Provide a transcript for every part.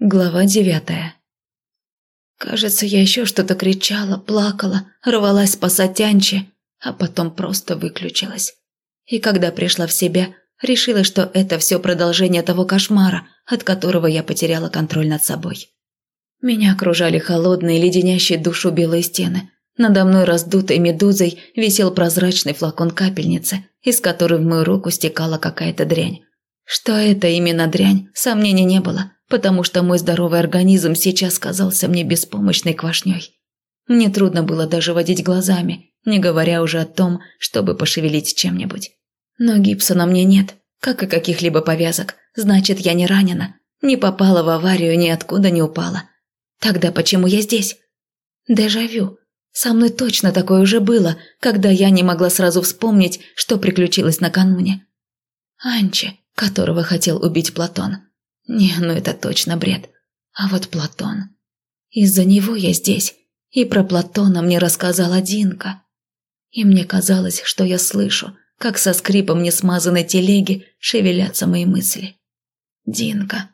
Глава девятая. Кажется, я еще что-то кричала, плакала, рвалась спасать Анчи, а потом просто выключилась. И когда пришла в себя, решила, что это все продолжение того кошмара, от которого я потеряла контроль над собой. Меня окружали холодные, леденящие душу белые стены. Надо мной раздутой медузой висел прозрачный флакон капельницы, из которой в мою руку стекала какая-то дрянь. Что это именно дрянь, сомнений не было – потому что мой здоровый организм сейчас казался мне беспомощной квашней. Мне трудно было даже водить глазами, не говоря уже о том, чтобы пошевелить чем-нибудь. Но гипса на мне нет, как и каких-либо повязок, значит, я не ранена, не попала в аварию, ниоткуда не упала. Тогда почему я здесь? Дежавю. Со мной точно такое уже было, когда я не могла сразу вспомнить, что приключилось накануне. Анчи, которого хотел убить Платон. Не, ну это точно бред. А вот Платон. Из-за него я здесь. И про Платона мне рассказала Динка. И мне казалось, что я слышу, как со скрипом несмазанной телеги шевелятся мои мысли. Динка.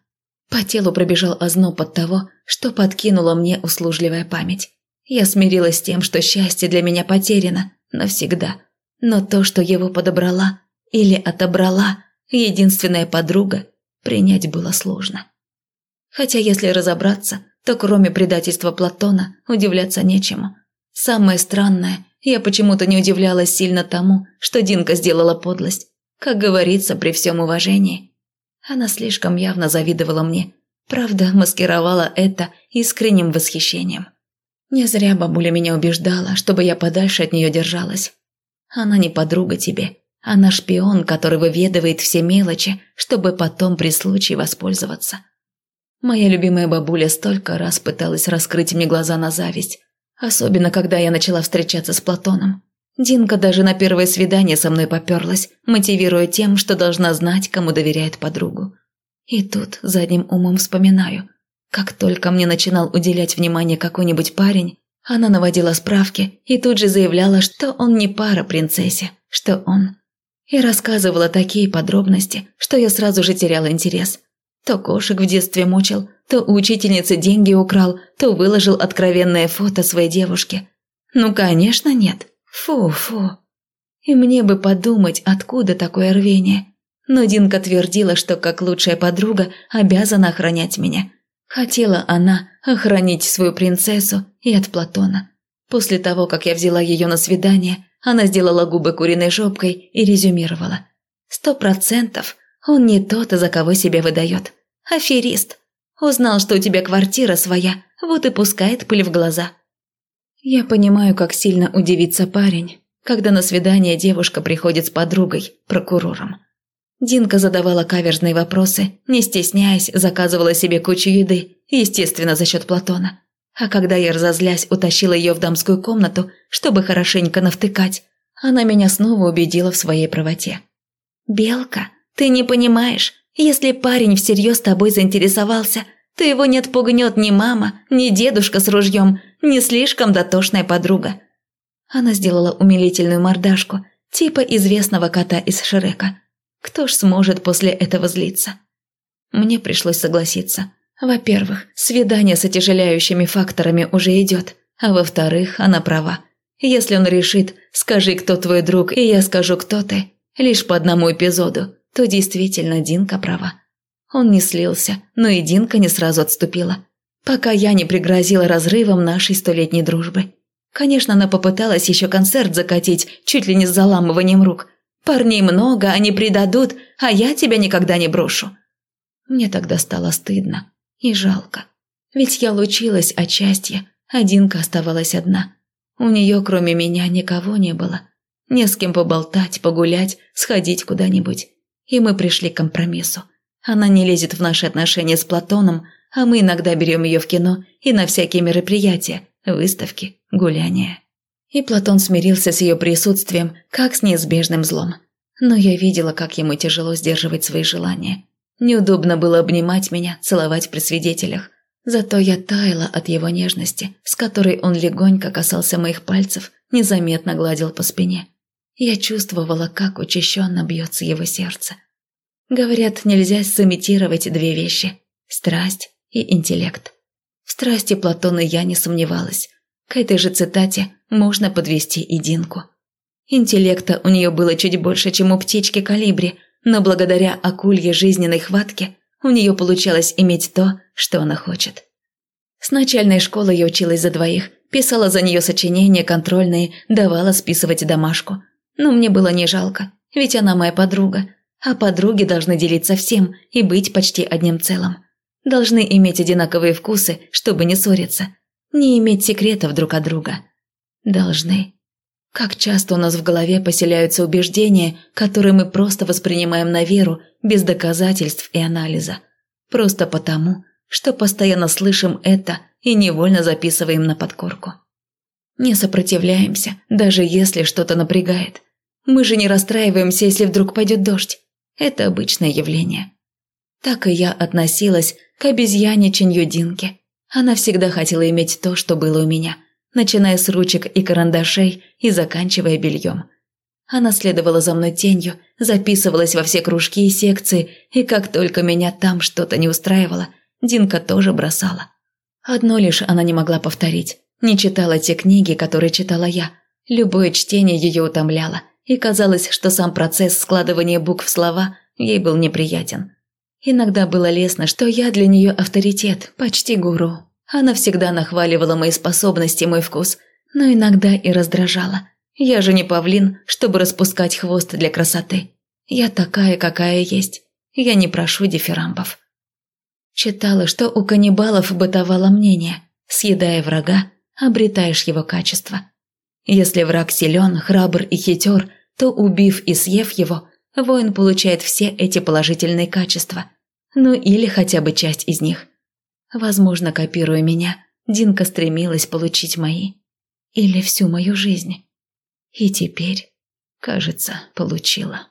По телу пробежал озноб от того, что подкинула мне услужливая память. Я смирилась с тем, что счастье для меня потеряно навсегда. Но то, что его подобрала или отобрала единственная подруга, принять было сложно. Хотя, если разобраться, то кроме предательства Платона удивляться нечему. Самое странное, я почему-то не удивлялась сильно тому, что Динка сделала подлость. Как говорится, при всем уважении. Она слишком явно завидовала мне. Правда, маскировала это искренним восхищением. Не зря бабуля меня убеждала, чтобы я подальше от нее держалась. Она не подруга тебе, она шпион, который выведывает все мелочи, чтобы потом при случае воспользоваться. Моя любимая бабуля столько раз пыталась раскрыть мне глаза на зависть, особенно когда я начала встречаться с Платоном. Динка даже на первое свидание со мной поперлась, мотивируя тем, что должна знать, кому доверяет подругу. И тут задним умом вспоминаю, как только мне начинал уделять внимание какой-нибудь парень, она наводила справки и тут же заявляла, что он не пара принцессе, что он и рассказывала такие подробности, что я сразу же теряла интерес. То кошек в детстве мучил, то у учительницы деньги украл, то выложил откровенное фото своей девушки. Ну, конечно, нет. Фу-фу. И мне бы подумать, откуда такое рвение. Но Динка твердила, что как лучшая подруга обязана охранять меня. Хотела она охранить свою принцессу и от Платона. После того, как я взяла ее на свидание, она сделала губы куриной жопкой и резюмировала. «Сто процентов он не тот, за кого себя выдает. Аферист. Узнал, что у тебя квартира своя, вот и пускает пыль в глаза». Я понимаю, как сильно удивится парень, когда на свидание девушка приходит с подругой, прокурором. Динка задавала каверзные вопросы, не стесняясь, заказывала себе кучу еды, естественно, за счет Платона. А когда я, разозлясь, утащила ее в дамскую комнату, чтобы хорошенько навтыкать, она меня снова убедила в своей правоте. «Белка, ты не понимаешь, если парень всерьез тобой заинтересовался, то его не отпугнет ни мама, ни дедушка с ружьем, ни слишком дотошная подруга». Она сделала умилительную мордашку, типа известного кота из Шрека. Кто ж сможет после этого злиться? Мне пришлось согласиться – во-первых, свидание с отяжеляющими факторами уже идет, а во-вторых, она права. Если он решит «скажи, кто твой друг, и я скажу, кто ты», лишь по одному эпизоду, то действительно Динка права. Он не слился, но и Динка не сразу отступила. Пока я не пригрозила разрывом нашей столетней дружбы. Конечно, она попыталась еще концерт закатить, чуть ли не с заламыванием рук. «Парней много, они предадут, а я тебя никогда не брошу». Мне тогда стало стыдно. И жалко. Ведь я лучилась от счастья, а Динка оставалась одна. У нее, кроме меня, никого не было. Не с кем поболтать, погулять, сходить куда-нибудь. И мы пришли к компромиссу. Она не лезет в наши отношения с Платоном, а мы иногда берем ее в кино и на всякие мероприятия, выставки, гуляния. И Платон смирился с ее присутствием, как с неизбежным злом. Но я видела, как ему тяжело сдерживать свои желания. Неудобно было обнимать меня, целовать при свидетелях. Зато я таяла от его нежности, с которой он легонько касался моих пальцев, незаметно гладил по спине. Я чувствовала, как учащенно бьется его сердце. Говорят, нельзя сымитировать две вещи – страсть и интеллект. В страсти Платона я не сомневалась. К этой же цитате можно подвести и Динку. Интеллекта у нее было чуть больше, чем у птички калибри, но благодаря акулье жизненной хватке у нее получалось иметь то, что она хочет. С начальной школы я училась за двоих, писала за нее сочинения контрольные, давала списывать домашку. Но мне было не жалко, ведь она моя подруга, а подруги должны делиться всем и быть почти одним целым. Должны иметь одинаковые вкусы, чтобы не ссориться, не иметь секретов друг от друга. Должны. Как часто у нас в голове поселяются убеждения, которые мы просто воспринимаем на веру, без доказательств и анализа. Просто потому, что постоянно слышим это и невольно записываем на подкорку. Не сопротивляемся, даже если что-то напрягает. Мы же не расстраиваемся, если вдруг пойдет дождь. Это обычное явление. Так и я относилась к обезьяничанью Динки. Она всегда хотела иметь то, что было у меня – начиная с ручек и карандашей и заканчивая бельем. Она следовала за мной тенью, записывалась во все кружки и секции, и как только меня там что-то не устраивало, Динка тоже бросала. Одно лишь она не могла повторить, не читала те книги, которые читала я. Любое чтение ее утомляло, и казалось, что сам процесс складывания букв в слова ей был неприятен. Иногда было лестно, что я для нее авторитет, почти гуру, она всегда нахваливала мои способности и мой вкус, но иногда и раздражала. Я же не павлин, чтобы распускать хвост для красоты. Я такая, какая есть. Я не прошу дифирамбов. Читала, что у каннибалов бытовало мнение «съедая врага, обретаешь его качество». Если враг силен, храбр и хитер, то, убив и съев его, воин получает все эти положительные качества. Ну или хотя бы часть из них – Возможно, копируя меня, Динка стремилась получить мои. Или всю мою жизнь. И теперь, кажется, получила.